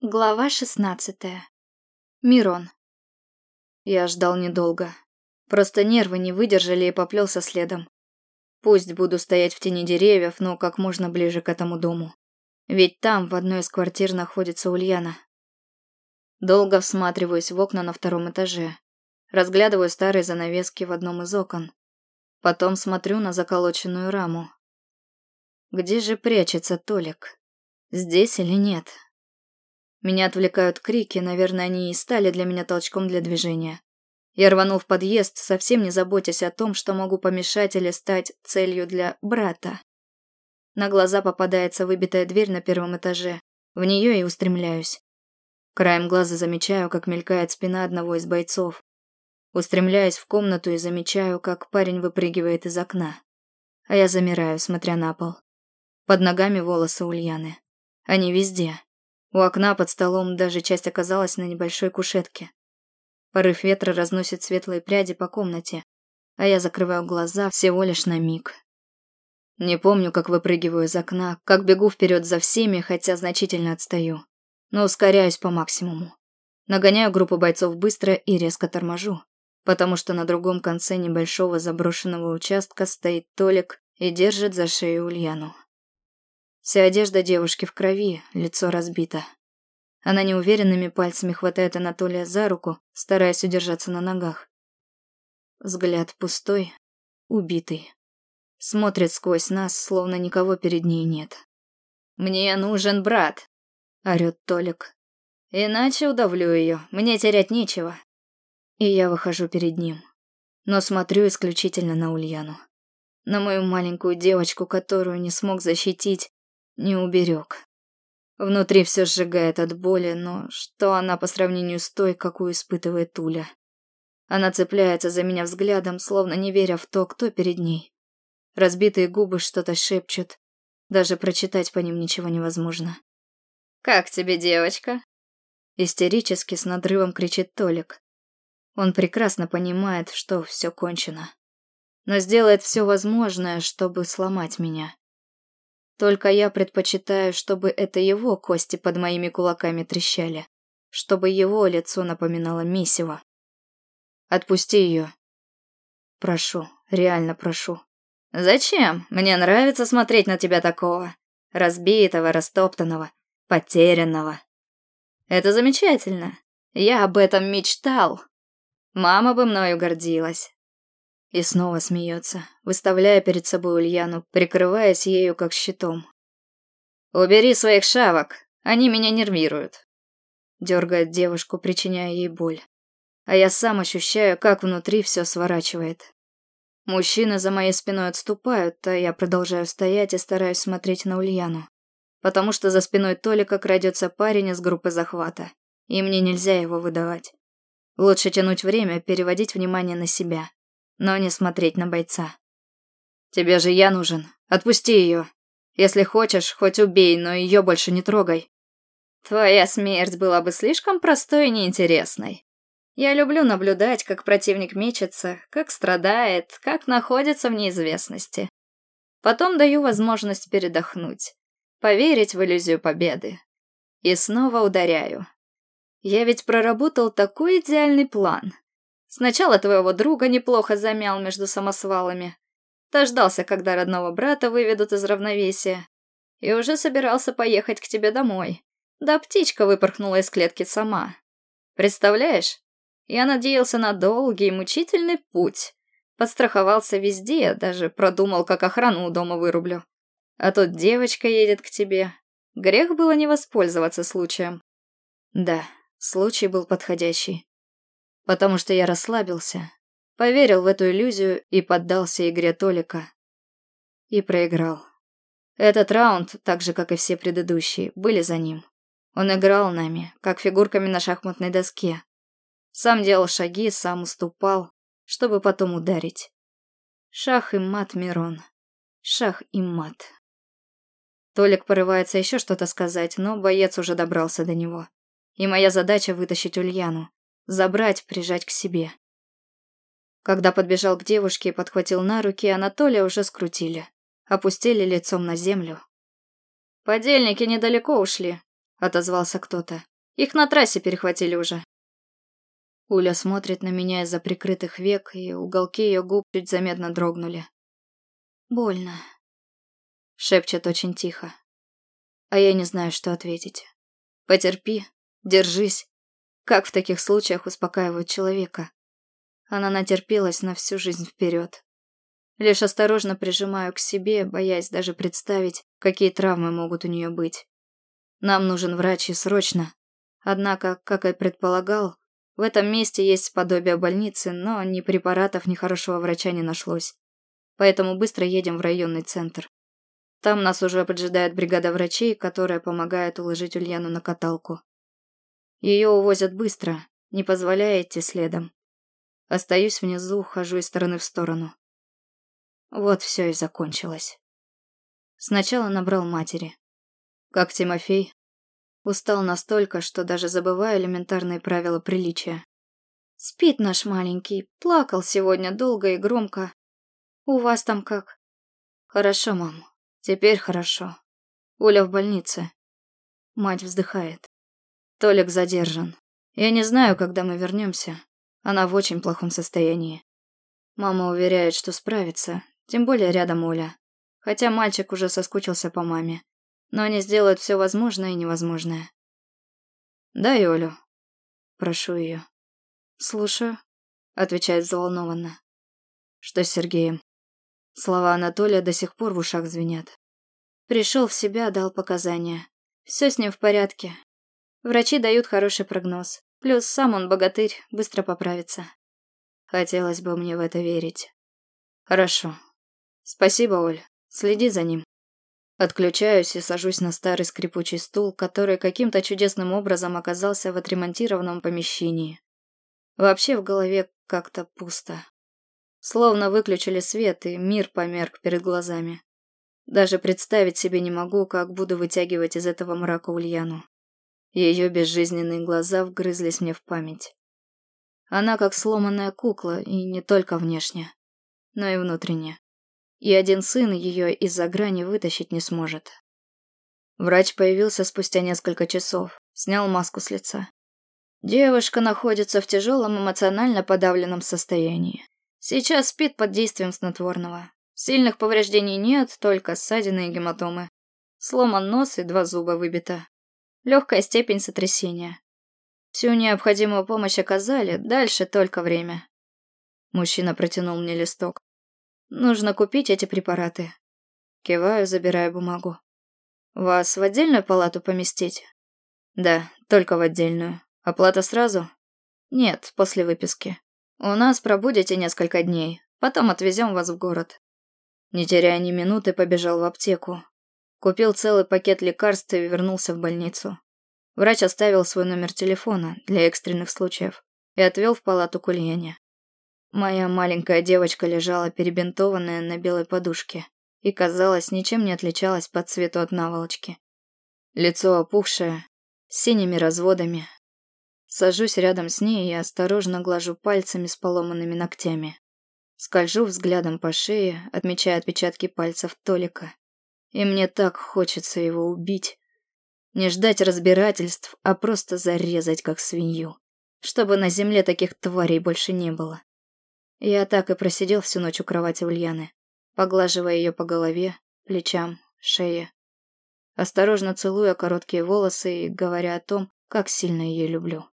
Глава шестнадцатая. Мирон. Я ждал недолго. Просто нервы не выдержали и поплелся следом. Пусть буду стоять в тени деревьев, но как можно ближе к этому дому. Ведь там, в одной из квартир, находится Ульяна. Долго всматриваюсь в окна на втором этаже. Разглядываю старые занавески в одном из окон. Потом смотрю на заколоченную раму. Где же прячется Толик? Здесь или нет? Меня отвлекают крики, наверное, они и стали для меня толчком для движения. Я рванул в подъезд, совсем не заботясь о том, что могу помешать или стать целью для брата. На глаза попадается выбитая дверь на первом этаже. В нее и устремляюсь. Краем глаза замечаю, как мелькает спина одного из бойцов. Устремляюсь в комнату и замечаю, как парень выпрыгивает из окна. А я замираю, смотря на пол. Под ногами волосы Ульяны. Они везде. У окна под столом даже часть оказалась на небольшой кушетке. Порыв ветра разносит светлые пряди по комнате, а я закрываю глаза всего лишь на миг. Не помню, как выпрыгиваю из окна, как бегу вперед за всеми, хотя значительно отстаю. Но ускоряюсь по максимуму. Нагоняю группу бойцов быстро и резко торможу, потому что на другом конце небольшого заброшенного участка стоит Толик и держит за шею Ульяну. Вся одежда девушки в крови, лицо разбито. Она неуверенными пальцами хватает Анатолия за руку, стараясь удержаться на ногах. Взгляд пустой, убитый. Смотрит сквозь нас, словно никого перед ней нет. «Мне нужен брат!» – орёт Толик. «Иначе удавлю ее, мне терять нечего». И я выхожу перед ним. Но смотрю исключительно на Ульяну. На мою маленькую девочку, которую не смог защитить, не уберег. Внутри все сжигает от боли, но что она по сравнению с той, какую испытывает Уля? Она цепляется за меня взглядом, словно не веря в то, кто перед ней. Разбитые губы что-то шепчут. Даже прочитать по ним ничего невозможно. «Как тебе, девочка?» Истерически с надрывом кричит Толик. Он прекрасно понимает, что все кончено. Но сделает все возможное, чтобы сломать меня. Только я предпочитаю, чтобы это его кости под моими кулаками трещали, чтобы его лицо напоминало месиво. Отпусти ее. Прошу, реально прошу. Зачем? Мне нравится смотреть на тебя такого. Разбитого, растоптанного, потерянного. Это замечательно. Я об этом мечтал. Мама бы мною гордилась. И снова смеется, выставляя перед собой Ульяну, прикрываясь ею как щитом. «Убери своих шавок, они меня нервируют», дергает девушку, причиняя ей боль. А я сам ощущаю, как внутри все сворачивает. Мужчины за моей спиной отступают, а я продолжаю стоять и стараюсь смотреть на Ульяну. Потому что за спиной Толика крадется парень из группы захвата, и мне нельзя его выдавать. Лучше тянуть время, переводить внимание на себя но не смотреть на бойца. «Тебе же я нужен. Отпусти ее. Если хочешь, хоть убей, но ее больше не трогай». «Твоя смерть была бы слишком простой и неинтересной. Я люблю наблюдать, как противник мечется, как страдает, как находится в неизвестности. Потом даю возможность передохнуть, поверить в иллюзию победы. И снова ударяю. Я ведь проработал такой идеальный план. Сначала твоего друга неплохо замял между самосвалами. Дождался, когда родного брата выведут из равновесия. И уже собирался поехать к тебе домой. Да птичка выпорхнула из клетки сама. Представляешь? Я надеялся на долгий, мучительный путь. Подстраховался везде, даже продумал, как охрану у дома вырублю. А тут девочка едет к тебе. Грех было не воспользоваться случаем. Да, случай был подходящий потому что я расслабился, поверил в эту иллюзию и поддался игре Толика. И проиграл. Этот раунд, так же, как и все предыдущие, были за ним. Он играл нами, как фигурками на шахматной доске. Сам делал шаги, сам уступал, чтобы потом ударить. Шах и мат, Мирон. Шах и мат. Толик порывается еще что-то сказать, но боец уже добрался до него. И моя задача вытащить Ульяну. Забрать, прижать к себе. Когда подбежал к девушке и подхватил на руки, Анатолия уже скрутили. Опустили лицом на землю. «Подельники недалеко ушли. отозвался кто-то. «Их на трассе перехватили уже». Уля смотрит на меня из-за прикрытых век, и уголки ее губ чуть заметно дрогнули. «Больно», — шепчет очень тихо. А я не знаю, что ответить. «Потерпи, держись». Как в таких случаях успокаивают человека? Она натерпелась на всю жизнь вперед. Лишь осторожно прижимаю к себе, боясь даже представить, какие травмы могут у нее быть. Нам нужен врач и срочно. Однако, как и предполагал, в этом месте есть подобие больницы, но ни препаратов, ни хорошего врача не нашлось. Поэтому быстро едем в районный центр. Там нас уже поджидает бригада врачей, которая помогает уложить Ульяну на каталку. Ее увозят быстро, не позволяя идти следом. Остаюсь внизу, хожу из стороны в сторону. Вот все и закончилось. Сначала набрал матери. Как Тимофей. Устал настолько, что даже забываю элементарные правила приличия. Спит наш маленький, плакал сегодня долго и громко. У вас там как? Хорошо, мам. Теперь хорошо. Оля в больнице. Мать вздыхает. Толик задержан. Я не знаю, когда мы вернемся. Она в очень плохом состоянии. Мама уверяет, что справится, тем более рядом Оля. Хотя мальчик уже соскучился по маме. Но они сделают все возможное и невозможное. «Дай Олю». Прошу ее. «Слушаю», — отвечает взволнованно. «Что с Сергеем?» Слова Анатолия до сих пор в ушах звенят. Пришел в себя, дал показания. Все с ним в порядке. Врачи дают хороший прогноз. Плюс сам он богатырь, быстро поправится. Хотелось бы мне в это верить. Хорошо, «Спасибо, Оль. Следи за ним». Отключаюсь и сажусь на старый скрипучий стул, который каким-то чудесным образом оказался в отремонтированном помещении. Вообще в голове как-то пусто. Словно выключили свет, и мир померк перед глазами. Даже представить себе не могу, как буду вытягивать из этого мрака Ульяну. Ее безжизненные глаза вгрызлись мне в память. Она как сломанная кукла, и не только внешне, но и внутренне и один сын ее из-за грани вытащить не сможет. Врач появился спустя несколько часов, снял маску с лица. Девушка находится в тяжелом эмоционально подавленном состоянии. Сейчас спит под действием снотворного. Сильных повреждений нет, только ссадины и гематомы. Сломан нос и два зуба выбито. Легкая степень сотрясения. Всю необходимую помощь оказали, дальше только время. Мужчина протянул мне листок. Нужно купить эти препараты. Киваю, забирая бумагу. Вас в отдельную палату поместить? Да, только в отдельную. Оплата сразу? Нет, после выписки. У нас пробудете несколько дней, потом отвезем вас в город. Не теряя ни минуты, побежал в аптеку. Купил целый пакет лекарств и вернулся в больницу. Врач оставил свой номер телефона для экстренных случаев и отвел в палату к Ульяне. Моя маленькая девочка лежала перебинтованная на белой подушке и, казалось, ничем не отличалась по цвету от наволочки. Лицо опухшее, с синими разводами. Сажусь рядом с ней и осторожно глажу пальцами с поломанными ногтями. Скольжу взглядом по шее, отмечая отпечатки пальцев Толика. И мне так хочется его убить. Не ждать разбирательств, а просто зарезать, как свинью. Чтобы на земле таких тварей больше не было. Я так и просидел всю ночь у кровати Ульяны, поглаживая ее по голове, плечам, шее. Осторожно целуя короткие волосы и говоря о том, как сильно ее люблю.